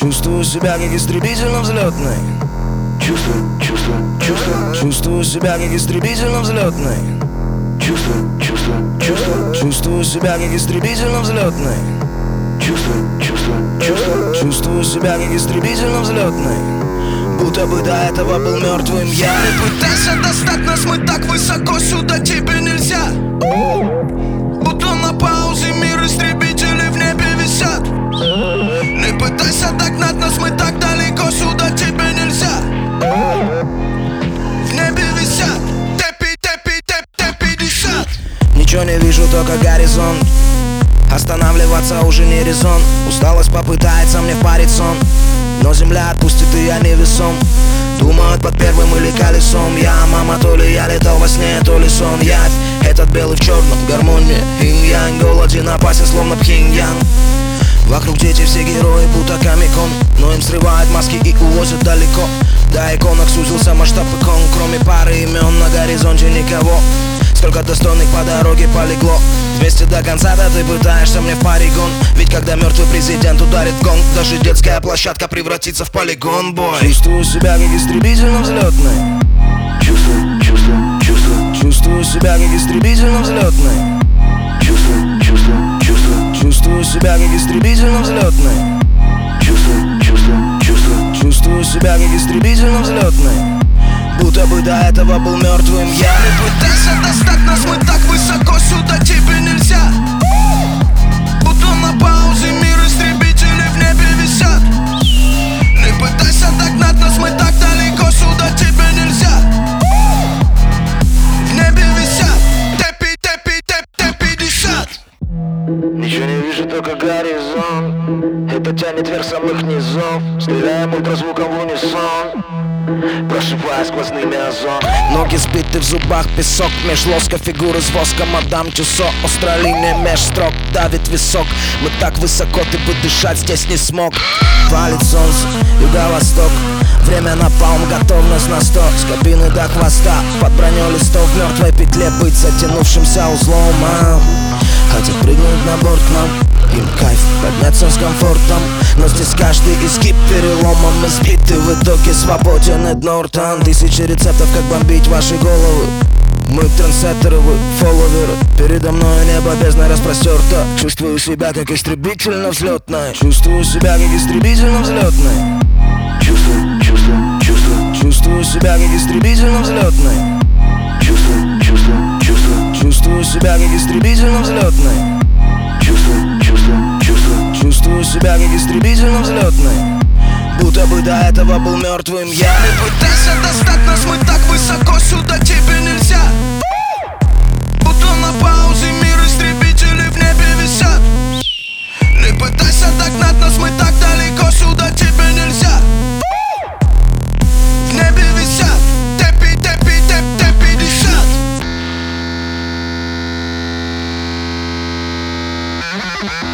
Чувствую себя как истребитель на взлетной. Чувствую, чувствую, чувствую. Чувствую себя как истребитель на взлетной. Чувствую, чувствую, чувствую. Чувствую себя как истребитель на взлетной. Чувствую, чувствую, чувствую. Чувствую себя как истребитель на взлетной. Будто бы до этого был мертвым я. Не пытайся достать нас, мы так высоко, сюда тебе нельзя Ничего не вижу, только горизонт. Останавливаться уже не резон. Усталость попытается мне впарить сон. Но земля отпустит и я не весом. Думают под первым или колесом. Я, мама, то ли я летал во сне, то ли сон. Явь, этот белый в черном, гармония Инь-янь, голоден, опасен, словно пхинь-ян Вокруг дети все герои, будто камикон Но им срывают маски и увозят далеко. До иконок сузился масштаб икон. Кроме пары имен на горизонте никого Сколько достойных по дороге полегло. Вместе до конца, да ты пытаешься мне в паригон Ведь когда мертвый президент ударит в гонг Даже детская площадка превратится в полигон, бой. Чувствую себя как истребитель на взлетной. Чувствую, чувствую, чувствую. Чувствую себя как истребитель на взлетной. Чувствую, чувствую, чувствую. Чувствую себя как истребитель на взлетной. Чувствую, чувствую, чувствую. Чувствую себя как истребитель на взлетной. Будто бы до этого был мертвым я Это тянет вверх самых низов. Стреляем ультразвуком в унисон. Прошивая сквозными озон. Ноги сбиты в зубах, песок Меж лоска фигуры с воска Мадам Тюсо Острая линия меж строк Давит висок. Мы так высоко, ты бы дышать здесь не смог. Палит солнце, юго-восток. Время напалм, готовность на сто. С кабины до хвоста Под броней листов. В мертвой петле Быть затянувшимся узлом а? Хотят прыгнуть на борт к нам Им кайф подняться с комфортом. Но здесь каждый изгиб переломом избит И в итоге свободен Эд Нортон Тысячи рецептов, как бомбить ваши головы. Мы трансеттеры, вы фолловеры. Передо мной небо бездна распростерто. Чувствую себя как истребитель на взлетной Чувствую себя как истребитель на взлетной Чувствую, чувствую, чувствую. Чувствую себя как истребитель на взлетной Чувствую, чувствую, чувствую. Чувствую себя как истребитель на взлетной себя как истребительно взлетный Будто бы до этого был мертвым я. Не пытайся достать нас, мы так высоко, сюда тебе нельзя. Будто на паузе мир истребители в небе висят. Не пытайся догнать нас, мы так далеко, сюда тебе нельзя. В небе висят. Тэпи, тэпи, тэп, тэпи, дышат. Thank you.